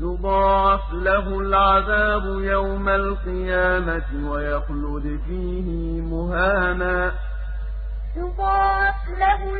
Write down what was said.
يُضَاعَفْ لَهُ الْعَذَابُ يَوْمَ الْقِيَامَةِ وَيَخْلُدْ فِيهِ مُهَانًا. يُضَاعَفْ لَهُ الْعَذَابُ يَوْمَ الْقِيَامَةِ